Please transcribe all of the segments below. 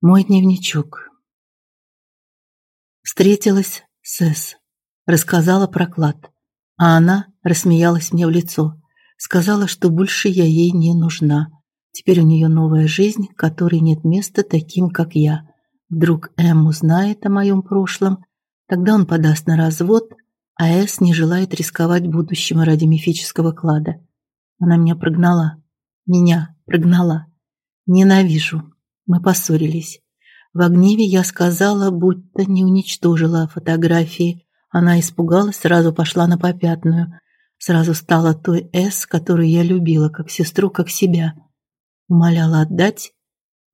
Мой дневничок. Встретилась с Эс, рассказала про клад, а она рассмеялась мне в лицо, сказала, что больше я ей не нужна. Теперь у нее новая жизнь, которой нет места таким, как я. Вдруг Эм узнает о моем прошлом, тогда он подаст на развод, а Эс не желает рисковать будущим ради мифического клада. Она меня прогнала. Меня прогнала. Ненавижу. Мы поссорились. В гневе я сказала, будто не уничтожила фотографии. Она испугалась, сразу пошла на попятную. Сразу стала той С, которую я любила, как сестру, как себя. Умоляла отдать,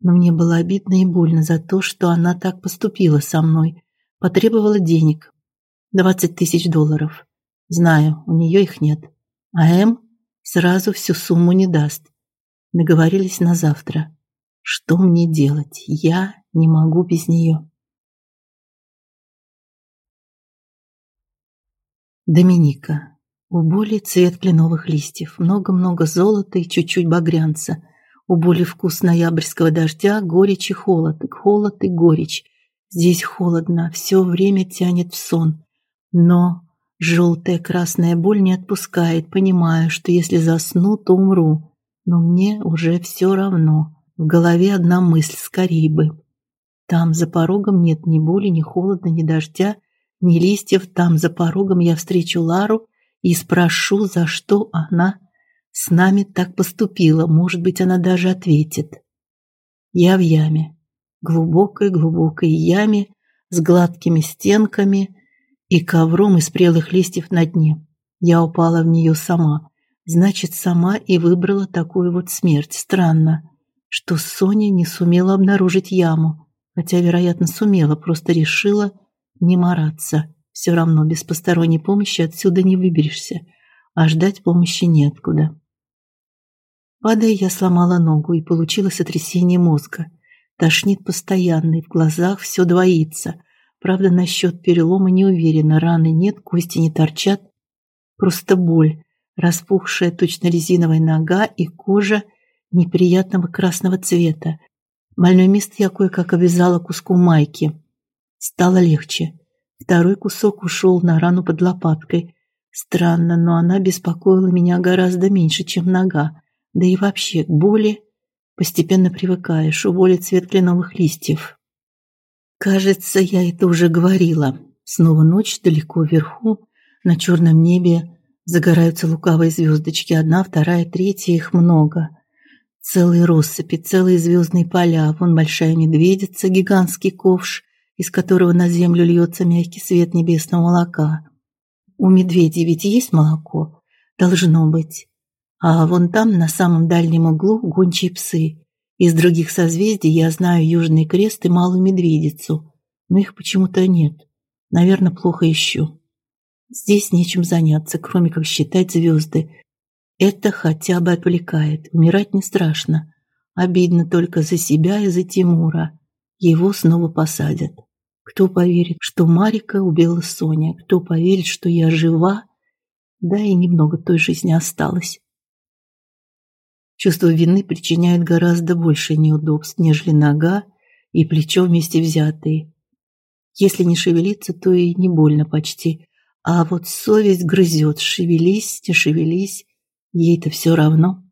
но мне было обидно и больно за то, что она так поступила со мной. Потребовала денег. двадцать тысяч долларов. Знаю, у нее их нет. А М сразу всю сумму не даст. Договорились на завтра. Что мне делать? Я не могу без нее. Доминика. У боли цвет кленовых листьев, много-много золота и чуть-чуть багрянца. У боли вкус ноябрьского дождя, горечь и холод, холод и горечь. Здесь холодно, все время тянет в сон. Но желтая красная боль не отпускает, понимаю, что если засну, то умру. Но мне уже все равно. В голове одна мысль скорей бы. Там за порогом нет ни боли, ни холода, ни дождя, ни листьев. Там за порогом я встречу Лару и спрошу, за что она с нами так поступила. Может быть, она даже ответит. Я в яме, глубокой-глубокой яме с гладкими стенками и ковром из прелых листьев на дне. Я упала в нее сама. Значит, сама и выбрала такую вот смерть. Странно что Соня не сумела обнаружить яму, хотя, вероятно, сумела, просто решила не мараться. Все равно без посторонней помощи отсюда не выберешься, а ждать помощи неоткуда. Падая, я сломала ногу и получила сотрясение мозга. Тошнит постоянно, и в глазах все двоится. Правда, насчет перелома не уверена. Раны нет, кости не торчат. Просто боль, распухшая точно резиновая нога и кожа неприятного красного цвета. Больное место я кое-как обвязала куском майки. Стало легче. Второй кусок ушел на рану под лопаткой. Странно, но она беспокоила меня гораздо меньше, чем нога. Да и вообще, к боли постепенно привыкаешь. У боли цвет кленовых листьев. Кажется, я это уже говорила. Снова ночь далеко вверху, на черном небе загораются лукавые звездочки. Одна, вторая, третья, их много. Целые россыпи, целые звездные поля, вон большая медведица, гигантский ковш, из которого на землю льется мягкий свет небесного молока. У медведей ведь есть молоко? Должно быть. А вон там, на самом дальнем углу, гончие псы. Из других созвездий я знаю Южный Крест и Малую Медведицу, но их почему-то нет. Наверное, плохо ищу. Здесь нечем заняться, кроме как считать звезды, это хотя бы отвлекает. Умирать не страшно. Обидно только за себя и за Тимура. Его снова посадят. Кто поверит, что Марика убила Соня? Кто поверит, что я жива? Да и немного той жизни осталось. Чувство вины причиняет гораздо больше неудобств, нежели нога и плечо вместе взятые. Если не шевелиться, то и не больно почти. А вот совесть грызет. Шевелись, не шевелись. Ей-то все равно.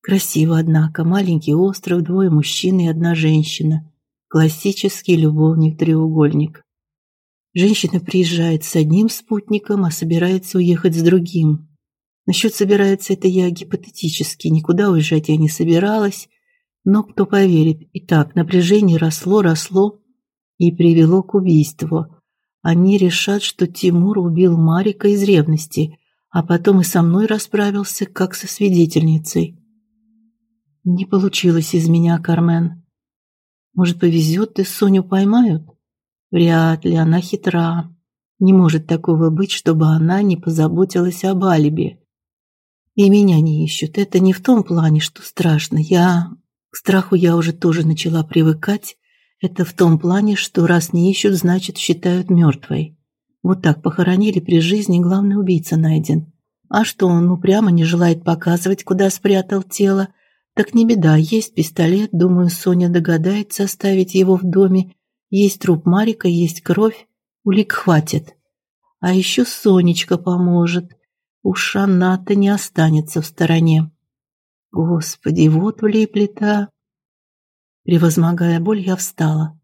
Красиво, однако, маленький остров, двое мужчин и одна женщина. Классический любовник-треугольник. Женщина приезжает с одним спутником, а собирается уехать с другим. Насчет собирается это я гипотетически, никуда уезжать я не собиралась, но кто поверит. Итак, напряжение росло, росло и привело к убийству. Они решат, что Тимур убил Марика из ревности, а потом и со мной расправился, как со свидетельницей. Не получилось из меня, Кармен. Может, повезет, и Соню поймают? Вряд ли, она хитра. Не может такого быть, чтобы она не позаботилась об алиби. И меня не ищут. Это не в том плане, что страшно. Я к страху я уже тоже начала привыкать. Это в том плане, что раз не ищут, значит, считают мертвой. Вот так похоронили при жизни, главный убийца найден. А что он упрямо не желает показывать, куда спрятал тело, Так не беда, есть пистолет, думаю, Соня догадается оставить его в доме. Есть труп Марика, есть кровь, улик хватит. А еще Сонечка поможет. Уж она-то не останется в стороне. Господи, вот влиплета. Превозмогая боль, я встала.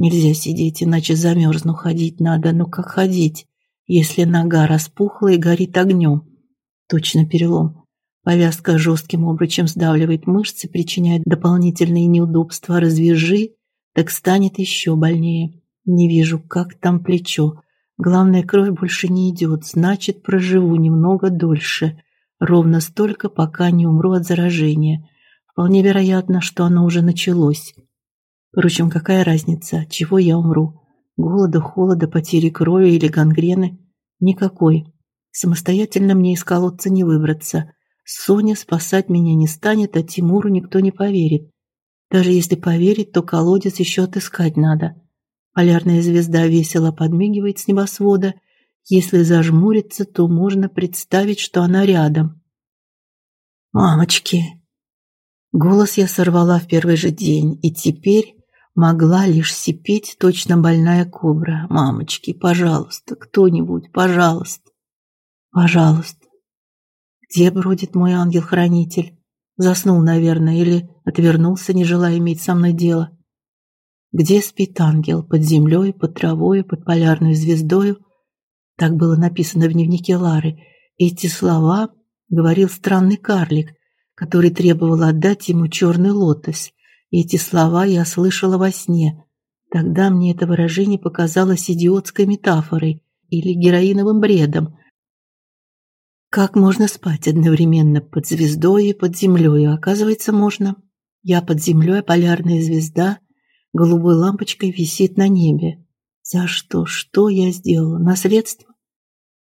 Нельзя сидеть, иначе замерзну. Ходить надо. Ну как ходить, если нога распухла и горит огнем? Точно перелом. Повязка жестким обручем сдавливает мышцы, причиняет дополнительные неудобства. Развяжи, так станет еще больнее. Не вижу, как там плечо. Главное, кровь больше не идет, значит, проживу немного дольше. Ровно столько, пока не умру от заражения. Вполне вероятно, что оно уже началось. Впрочем, какая разница, чего я умру? Голода, холода, потери крови или гангрены? Никакой. Самостоятельно мне из колодца не выбраться. Соня спасать меня не станет, а Тимуру никто не поверит. Даже если поверить, то колодец еще отыскать надо. Полярная звезда весело подмигивает с небосвода. Если зажмуриться, то можно представить, что она рядом. Мамочки. Голос я сорвала в первый же день, и теперь могла лишь сипеть точно больная кобра. Мамочки, пожалуйста, кто-нибудь, пожалуйста. Пожалуйста. Где бродит мой ангел-хранитель? Заснул, наверное, или отвернулся, не желая иметь со мной дело. Где спит ангел? Под землей, под травой, под полярной звездой? Так было написано в дневнике Лары. Эти слова говорил странный карлик, который требовал отдать ему черный лотос. Эти слова я слышала во сне. Тогда мне это выражение показалось идиотской метафорой или героиновым бредом, как можно спать одновременно под звездой и под землей? Оказывается, можно. Я под землей, а полярная звезда голубой лампочкой висит на небе. За что? Что я сделала? Наследство?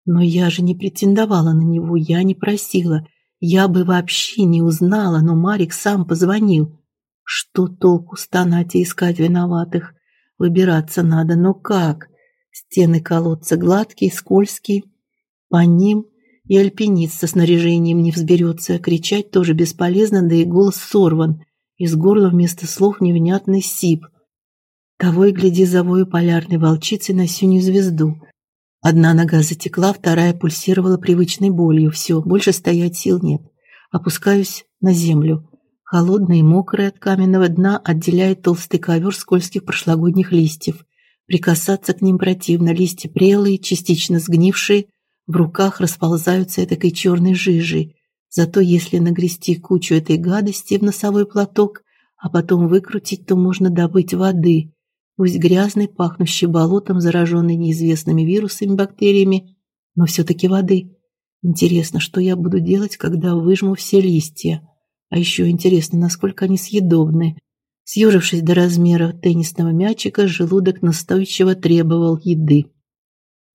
Но я же не претендовала на него, я не просила. Я бы вообще не узнала, но Марик сам позвонил. Что толку стонать и искать виноватых? Выбираться надо, но как? Стены колодца гладкие, скользкие. По ним и альпинист со снаряжением не взберется, кричать тоже бесполезно, да и голос сорван. Из горла вместо слов невнятный сип. Того и гляди завою полярной волчицы на синюю звезду. Одна нога затекла, вторая пульсировала привычной болью. Все, больше стоять сил нет. Опускаюсь на землю. Холодная и мокрая от каменного дна отделяет толстый ковер скользких прошлогодних листьев. Прикасаться к ним противно. Листья прелые, частично сгнившие, в руках расползаются этакой черной жижей. Зато если нагрести кучу этой гадости в носовой платок, а потом выкрутить, то можно добыть воды, пусть грязной, пахнущей болотом, зараженной неизвестными вирусами, бактериями, но все таки воды. Интересно, что я буду делать, когда выжму все листья? А еще интересно, насколько они съедобны. Съежившись до размера теннисного мячика, желудок настойчиво требовал еды.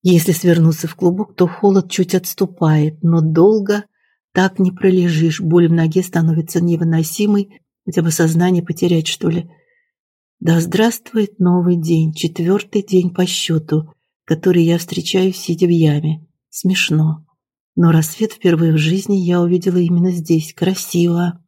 Если свернуться в клубок, то холод чуть отступает, но долго так не пролежишь. Боль в ноге становится невыносимой, хотя бы сознание потерять, что ли. Да здравствует новый день, четвертый день по счету, который я встречаю сидя в яме. Смешно. Но рассвет впервые в жизни я увидела именно здесь, красиво.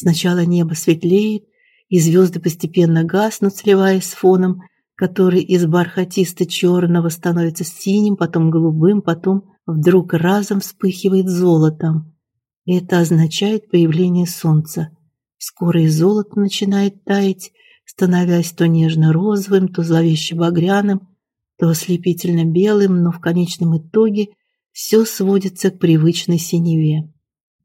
Сначала небо светлеет, и звезды постепенно гаснут, сливаясь с фоном, который из бархатисто-черного становится синим, потом голубым, потом вдруг разом вспыхивает золотом. Это означает появление солнца. Скоро и золото начинает таять, становясь то нежно-розовым, то зловеще-багряным, то ослепительно белым, но в конечном итоге все сводится к привычной синеве.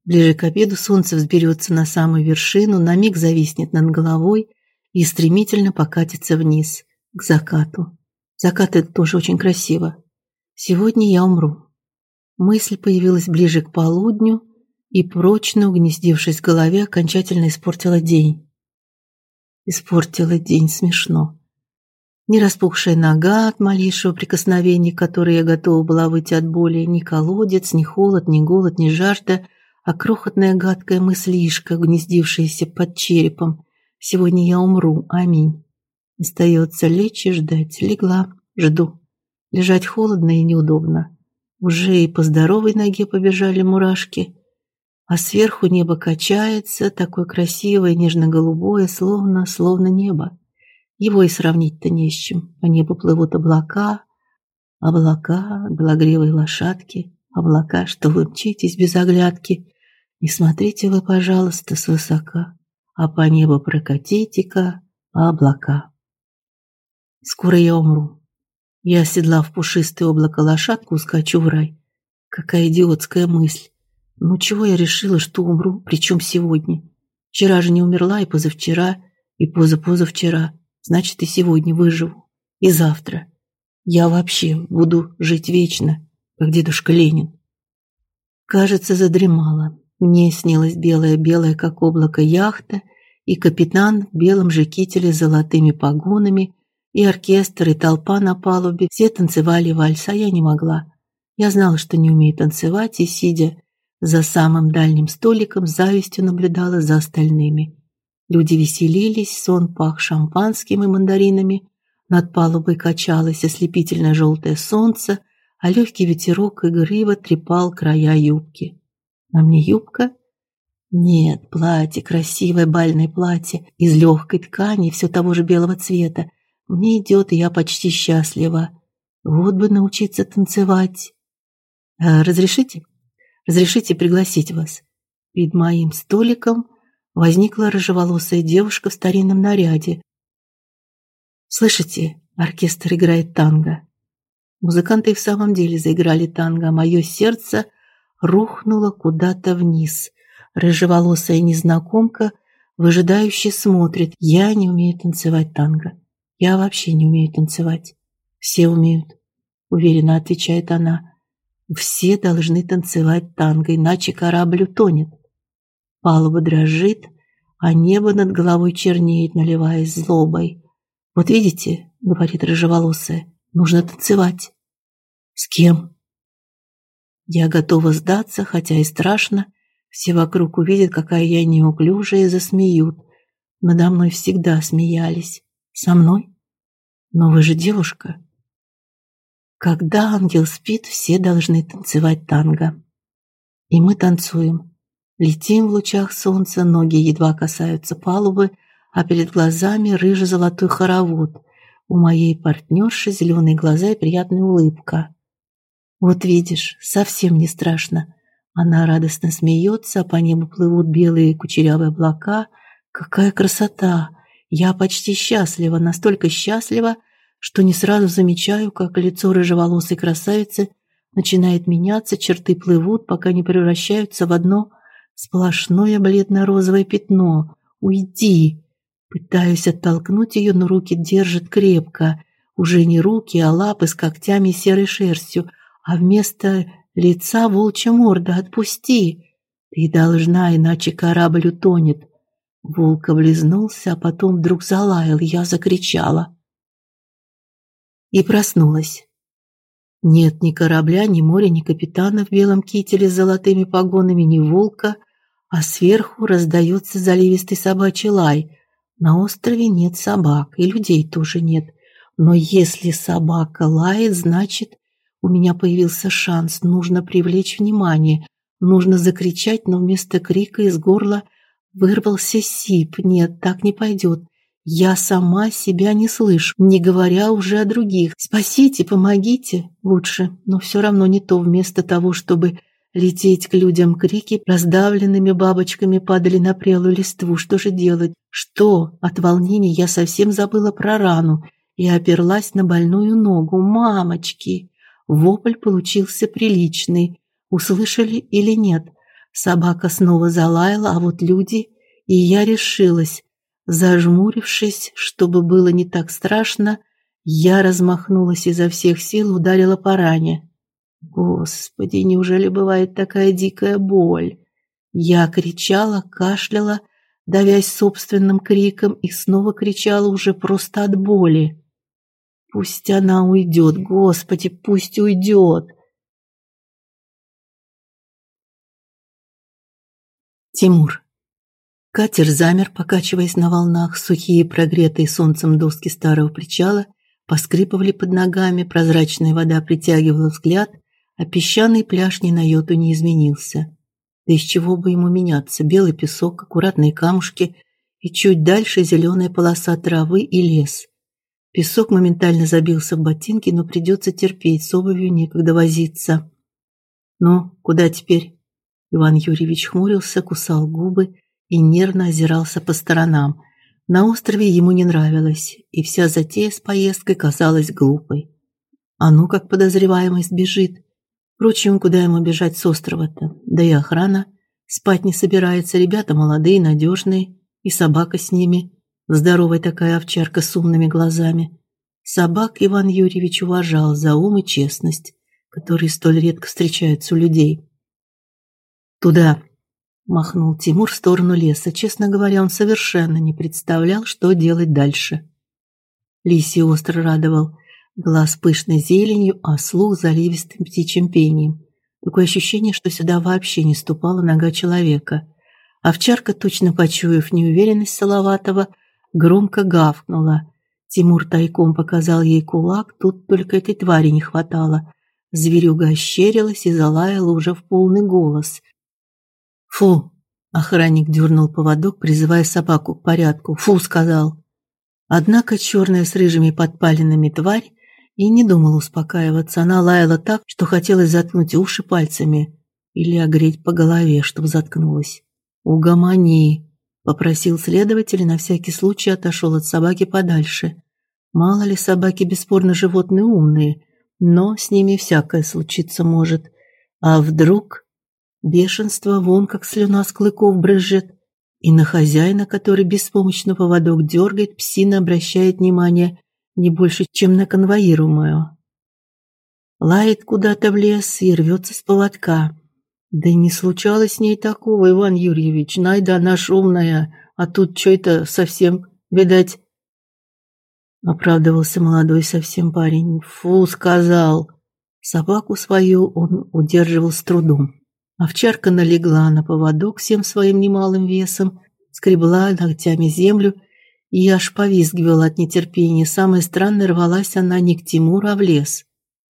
Ближе к обеду солнце взберется на самую вершину, на миг зависнет над головой и стремительно покатится вниз к закату. Закат это тоже очень красиво. Сегодня я умру. Мысль появилась ближе к полудню и прочно угнездившись в голове, окончательно испортила день. Испортила день смешно. Ни распухшая нога от малейшего прикосновения, которое я готова была выйти от боли, ни колодец, ни холод, ни голод, ни жажда, а крохотная гадкая мыслишка, гнездившаяся под черепом. Сегодня я умру. Аминь. Остается лечь и ждать. Легла, жду. Лежать холодно и неудобно. Уже и по здоровой ноге побежали мурашки. а сверху небо качается, такое красивое, нежно-голубое, словно, словно небо. Его и сравнить-то не с чем. По небу плывут облака, облака, белогривые лошадки, облака, что вы мчитесь без оглядки. Не смотрите вы, пожалуйста, свысока, а по небу прокатите-ка облака. Скоро я умру. Я, оседлав пушистое облако лошадку, скачу в рай. Какая идиотская мысль. Ну чего я решила, что умру, причем сегодня? Вчера же не умерла, и позавчера, и позапозавчера. Значит, и сегодня выживу. И завтра. Я вообще буду жить вечно, как дедушка Ленин. Кажется, задремала. Мне снилась белая-белая, как облако, яхта, и капитан в белом же с золотыми погонами, и оркестр, и толпа на палубе. Все танцевали вальс, а я не могла. Я знала, что не умею танцевать, и, сидя за самым дальним столиком, с завистью наблюдала за остальными. Люди веселились, сон пах шампанским и мандаринами, над палубой качалось ослепительное желтое солнце, а легкий ветерок игриво трепал края юбки. На мне юбка? Нет, платье, красивое бальное платье из легкой ткани, все того же белого цвета. Мне идет, и я почти счастлива. Вот бы научиться танцевать. А, разрешите? Разрешите пригласить вас. Перед моим столиком возникла рыжеволосая девушка в старинном наряде. Слышите, оркестр играет танго. Музыканты и в самом деле заиграли танго, а мое сердце рухнуло куда-то вниз. Рыжеволосая незнакомка выжидающе смотрит. Я не умею танцевать танго. Я вообще не умею танцевать. Все умеют, уверенно отвечает она. Все должны танцевать танго, иначе корабль утонет. Палуба дрожит, а небо над головой чернеет, наливаясь злобой. Вот видите, говорит рыжеволосая, нужно танцевать. С кем? Я готова сдаться, хотя и страшно. Все вокруг увидят, какая я неуклюжая, и засмеют. Надо мной всегда смеялись. Со мной? Но вы же девушка. Когда ангел спит, все должны танцевать танго. И мы танцуем. Летим в лучах солнца, ноги едва касаются палубы, а перед глазами рыже-золотой хоровод. У моей партнерши зеленые глаза и приятная улыбка. Вот видишь, совсем не страшно. Она радостно смеется, а по небу плывут белые кучерявые облака. Какая красота! Я почти счастлива, настолько счастлива, что не сразу замечаю, как лицо рыжеволосой красавицы начинает меняться, черты плывут, пока не превращаются в одно сплошное бледно-розовое пятно. Уйди. Пытаюсь оттолкнуть ее, но руки держат крепко. Уже не руки, а лапы с когтями и серой шерстью, а вместо лица волчья морда. Отпусти. Ты должна, иначе корабль утонет. Волк облизнулся, а потом вдруг залаял. Я закричала и проснулась. Нет ни корабля, ни моря, ни капитана в белом кителе с золотыми погонами, ни волка, а сверху раздается заливистый собачий лай. На острове нет собак, и людей тоже нет. Но если собака лает, значит, у меня появился шанс. Нужно привлечь внимание, нужно закричать, но вместо крика из горла вырвался сип. Нет, так не пойдет. Я сама себя не слышу, не говоря уже о других. Спасите, помогите. Лучше, но все равно не то. Вместо того, чтобы лететь к людям, крики раздавленными бабочками падали на прелую листву. Что же делать? Что? От волнения я совсем забыла про рану и оперлась на больную ногу. Мамочки! Вопль получился приличный. Услышали или нет? Собака снова залаяла, а вот люди... И я решилась. Зажмурившись, чтобы было не так страшно, я размахнулась изо всех сил, ударила по ране. Господи, неужели бывает такая дикая боль? Я кричала, кашляла, давясь собственным криком, и снова кричала уже просто от боли. Пусть она уйдет, Господи, пусть уйдет. Тимур Катер замер, покачиваясь на волнах, сухие, прогретые солнцем доски старого причала поскрипывали под ногами, прозрачная вода притягивала взгляд, а песчаный пляж ни на йоту не изменился. Да из чего бы ему меняться? Белый песок, аккуратные камушки и чуть дальше зеленая полоса травы и лес. Песок моментально забился в ботинки, но придется терпеть, с обувью некогда возиться. Ну, куда теперь? Иван Юрьевич хмурился, кусал губы и нервно озирался по сторонам. На острове ему не нравилось, и вся затея с поездкой казалась глупой. А ну как подозреваемый сбежит. Впрочем, куда ему бежать с острова-то? Да и охрана спать не собирается, ребята молодые, надежные, и собака с ними. Здоровая такая овчарка с умными глазами. Собак Иван Юрьевич уважал за ум и честность, которые столь редко встречаются у людей. Туда махнул Тимур в сторону леса. Честно говоря, он совершенно не представлял, что делать дальше. Лисий остро радовал глаз пышной зеленью, а слух заливистым птичьим пением. Такое ощущение, что сюда вообще не ступала нога человека. Овчарка, точно почуяв неуверенность Салаватова, громко гавкнула. Тимур тайком показал ей кулак, тут только этой твари не хватало. Зверюга ощерилась и залаяла уже в полный голос – Фу, охранник дернул поводок, призывая собаку к порядку. Фу, сказал. Однако черная с рыжими подпалинами тварь и не думала успокаиваться. Она лаяла так, что хотелось заткнуть уши пальцами или огреть по голове, чтобы заткнулась. «Угомони», — попросил следователь и на всякий случай отошел от собаки подальше. Мало ли собаки бесспорно животные умные, но с ними всякое случиться может. А вдруг Бешенство вон как слюна с клыков брызжет, и на хозяина, который беспомощно поводок дергает, псина обращает внимание не больше, чем на конвоируемую. Лает куда-то в лес и рвется с поводка. Да не случалось с ней такого, Иван Юрьевич. Найда она шумная, а тут что это совсем, видать, оправдывался молодой совсем парень. Фу, сказал. Собаку свою он удерживал с трудом. Овчарка налегла на поводок всем своим немалым весом, скребла ногтями землю и аж повизгивала от нетерпения. Самое странное, рвалась она не к Тимуру, а в лес.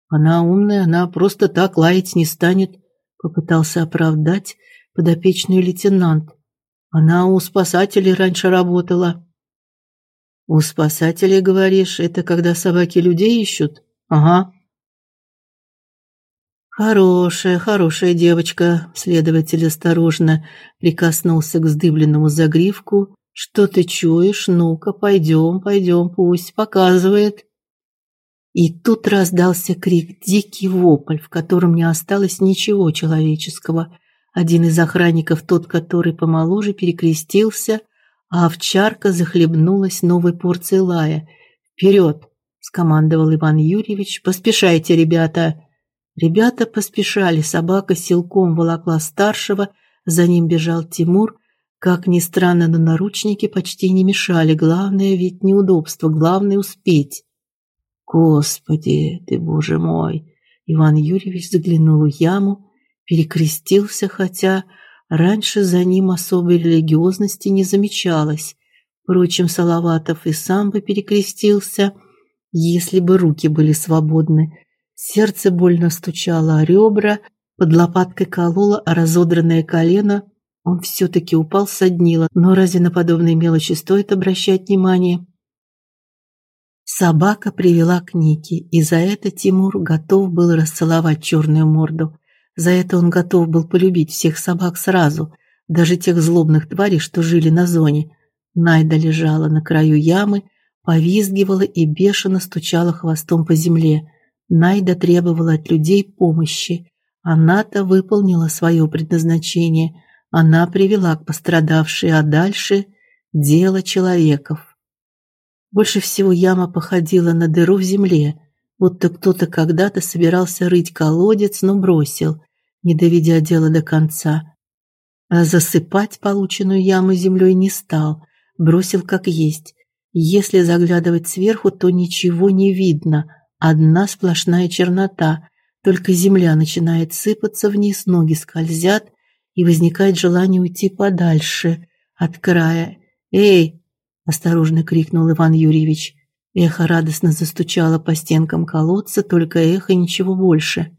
Она умная, она просто так лаять не станет, попытался оправдать подопечную лейтенант. Она у спасателей раньше работала. У спасателей, говоришь, это когда собаки людей ищут? Ага. Хорошая, хорошая девочка, следователь осторожно прикоснулся к вздыбленному загривку. Что ты чуешь? Ну-ка, пойдем, пойдем, пусть показывает. И тут раздался крик, дикий вопль, в котором не осталось ничего человеческого. Один из охранников, тот, который помоложе, перекрестился, а овчарка захлебнулась новой порцией лая. «Вперед!» – скомандовал Иван Юрьевич. «Поспешайте, ребята!» Ребята поспешали, собака силком волокла старшего, за ним бежал Тимур. Как ни странно, но наручники почти не мешали. Главное ведь неудобство, главное успеть. Господи, ты, Боже мой. Иван Юрьевич заглянул в яму, перекрестился, хотя раньше за ним особой религиозности не замечалось. Впрочем, Салаватов и сам бы перекрестился, если бы руки были свободны. Сердце больно стучало о ребра, под лопаткой кололо о разодранное колено. Он все таки упал соднило. Но разве на подобные мелочи стоит обращать внимание? Собака привела к Нике, и за это Тимур готов был расцеловать черную морду. За это он готов был полюбить всех собак сразу, даже тех злобных тварей, что жили на зоне. Найда лежала на краю ямы, повизгивала и бешено стучала хвостом по земле. Найда требовала от людей помощи. Она-то выполнила свое предназначение. Она привела к пострадавшей, а дальше дело человеков. Больше всего яма походила на дыру в земле, будто кто-то когда-то собирался рыть колодец, но бросил, не доведя дело до конца. А засыпать полученную яму землей не стал, бросил как есть. Если заглядывать сверху, то ничего не видно, Одна сплошная чернота, только земля начинает сыпаться вниз, ноги скользят, и возникает желание уйти подальше от края. "Эй!" Осторожно крикнул Иван Юрьевич. Эхо радостно застучало по стенкам колодца, только эхо ничего больше.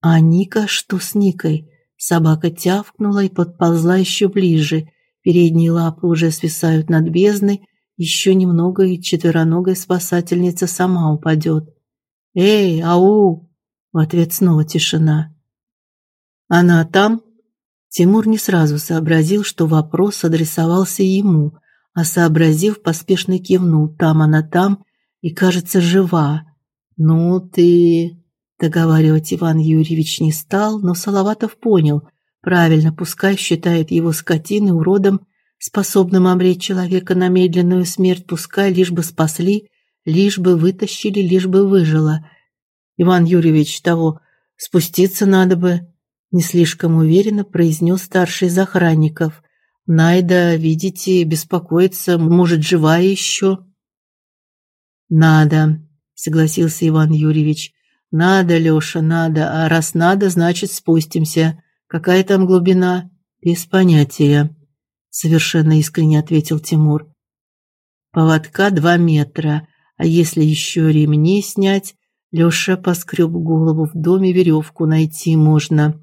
А Ника, что с Никой? Собака тявкнула и подползла еще ближе. Передние лапы уже свисают над бездной. Еще немного, и четвероногая спасательница сама упадет. «Эй, ау!» В ответ снова тишина. «Она там?» Тимур не сразу сообразил, что вопрос адресовался ему, а сообразив, поспешно кивнул. «Там она там и, кажется, жива». «Ну ты...» Договаривать Иван Юрьевич не стал, но Салаватов понял. Правильно, пускай считает его скотиной, уродом, способным обречь человека на медленную смерть, пускай лишь бы спасли, лишь бы вытащили, лишь бы выжила. Иван Юрьевич того спуститься надо бы, не слишком уверенно произнес старший из охранников. Найда, видите, беспокоится, может, жива еще. Надо, согласился Иван Юрьевич. Надо, Лёша, надо. А раз надо, значит, спустимся. Какая там глубина? Без понятия, совершенно искренне ответил Тимур. Поводка два метра, а если еще ремни снять, Лёша поскреб голову в доме веревку найти можно.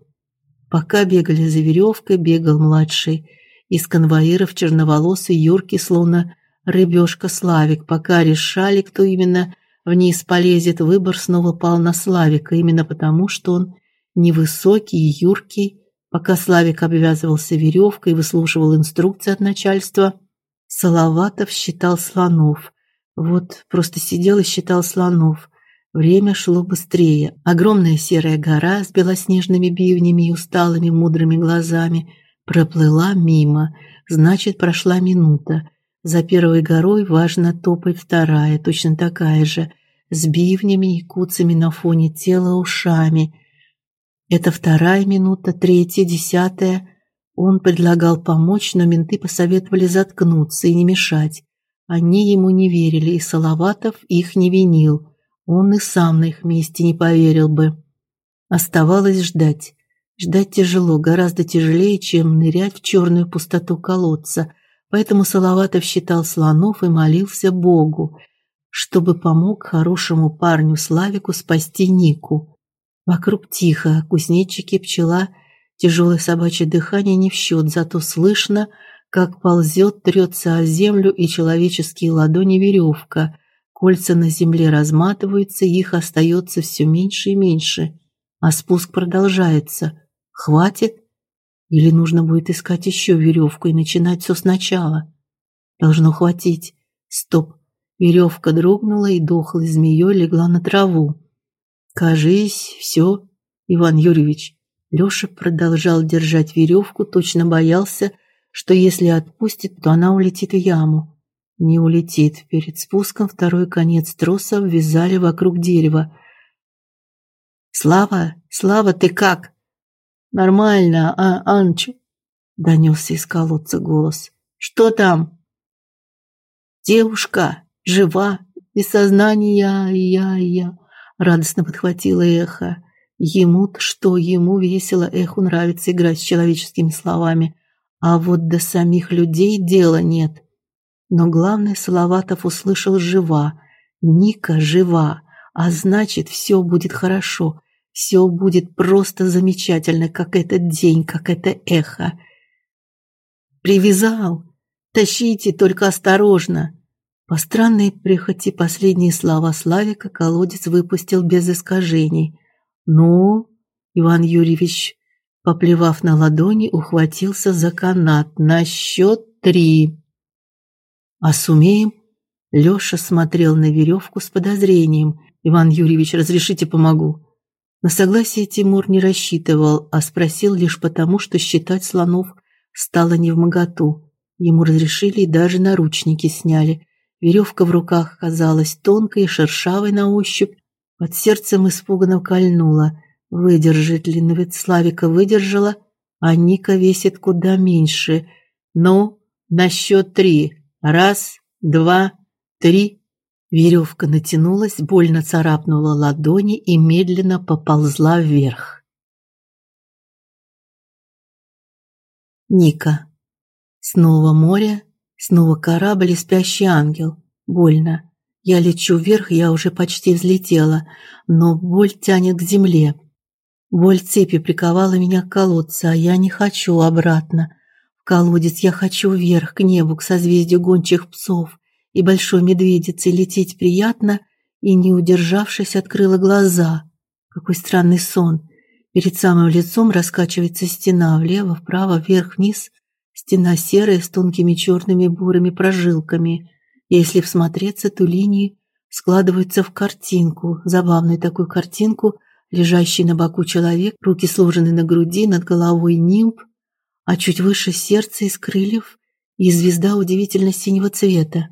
Пока бегали за веревкой, бегал младший из конвоиров черноволосый юркий, словно рыбешка Славик, пока решали, кто именно вниз полезет, выбор снова пал на Славика, именно потому, что он невысокий и юркий. Пока Славик обвязывался веревкой и выслушивал инструкции от начальства, Салаватов считал слонов. Вот просто сидел и считал слонов. Время шло быстрее. Огромная серая гора с белоснежными бивнями и усталыми мудрыми глазами проплыла мимо. Значит, прошла минута. За первой горой важно топает вторая, точно такая же, с бивнями и куцами на фоне тела ушами. Это вторая минута, третья, десятая. Он предлагал помочь, но менты посоветовали заткнуться и не мешать. Они ему не верили, и Салаватов их не винил. Он и сам на их месте не поверил бы. Оставалось ждать. Ждать тяжело, гораздо тяжелее, чем нырять в черную пустоту колодца – Поэтому Салаватов считал слонов и молился Богу, чтобы помог хорошему парню Славику спасти Нику. Вокруг тихо, кузнечики, пчела, тяжелое собачье дыхание не в счет, зато слышно, как ползет, трется о землю и человеческие ладони веревка. Кольца на земле разматываются, их остается все меньше и меньше, а спуск продолжается. Хватит? Или нужно будет искать еще веревку и начинать все сначала? Должно хватить. Стоп. Веревка дрогнула и дохлой змеей легла на траву. Кажись, все, Иван Юрьевич. Лёша продолжал держать веревку, точно боялся, что если отпустит, то она улетит в яму. Не улетит. Перед спуском второй конец троса обвязали вокруг дерева. Слава, Слава, ты как? Нормально, а, Анчу? Донесся из колодца голос. Что там? Девушка, жива, без сознания, я, я. Радостно подхватила эхо. Ему-то что, ему весело, эху нравится играть с человеческими словами. А вот до самих людей дела нет. Но главное, Салаватов услышал жива. Ника жива, а значит, все будет хорошо. Все будет просто замечательно, как этот день, как это эхо. Привязал. Тащите, только осторожно. По странной прихоти последние слова Славика колодец выпустил без искажений. Ну, Иван Юрьевич, поплевав на ладони, ухватился за канат на счет три. А сумеем? Лёша смотрел на веревку с подозрением. Иван Юрьевич, разрешите помогу. На согласие Тимур не рассчитывал, а спросил лишь потому, что считать слонов стало невмоготу. Ему разрешили и даже наручники сняли. Веревка в руках казалась тонкой и шершавой на ощупь. Под сердцем испуганно кольнуло. Выдержит ли, но ведь Славика выдержала, а Ника весит куда меньше. Ну, на счет три. Раз, два, три. Веревка натянулась, больно царапнула ладони и медленно поползла вверх. Ника. Снова море, снова корабль и спящий ангел. Больно. Я лечу вверх, я уже почти взлетела, но боль тянет к земле. Боль цепи приковала меня к колодцу, а я не хочу обратно. В колодец я хочу вверх, к небу, к созвездию гончих псов. И большой медведице лететь приятно, и, не удержавшись, открыла глаза. Какой странный сон. Перед самым лицом раскачивается стена влево, вправо, вверх, вниз. Стена серая с тонкими черными бурыми прожилками. Если всмотреться, то линии складываются в картинку, забавную такую картинку, лежащий на боку человек, руки сложены на груди, над головой нимб, а чуть выше сердце из крыльев и звезда удивительно синего цвета.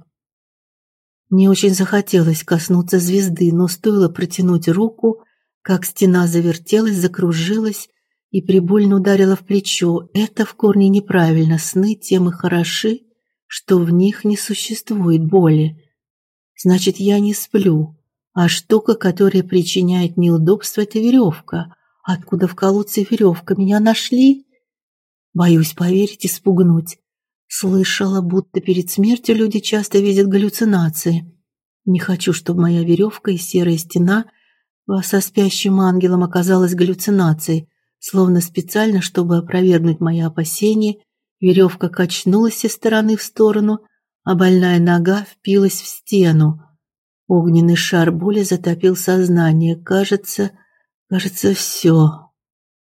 Мне очень захотелось коснуться звезды, но стоило протянуть руку, как стена завертелась, закружилась и прибольно ударила в плечо. Это в корне неправильно. Сны тем и хороши, что в них не существует боли. Значит, я не сплю. А штука, которая причиняет неудобства это веревка. Откуда в колодце веревка? Меня нашли? Боюсь поверить и спугнуть. Слышала, будто перед смертью люди часто видят галлюцинации. Не хочу, чтобы моя веревка и серая стена со спящим ангелом оказалась галлюцинацией, словно специально, чтобы опровергнуть мои опасения, веревка качнулась из стороны в сторону, а больная нога впилась в стену. Огненный шар боли затопил сознание. Кажется, кажется, все.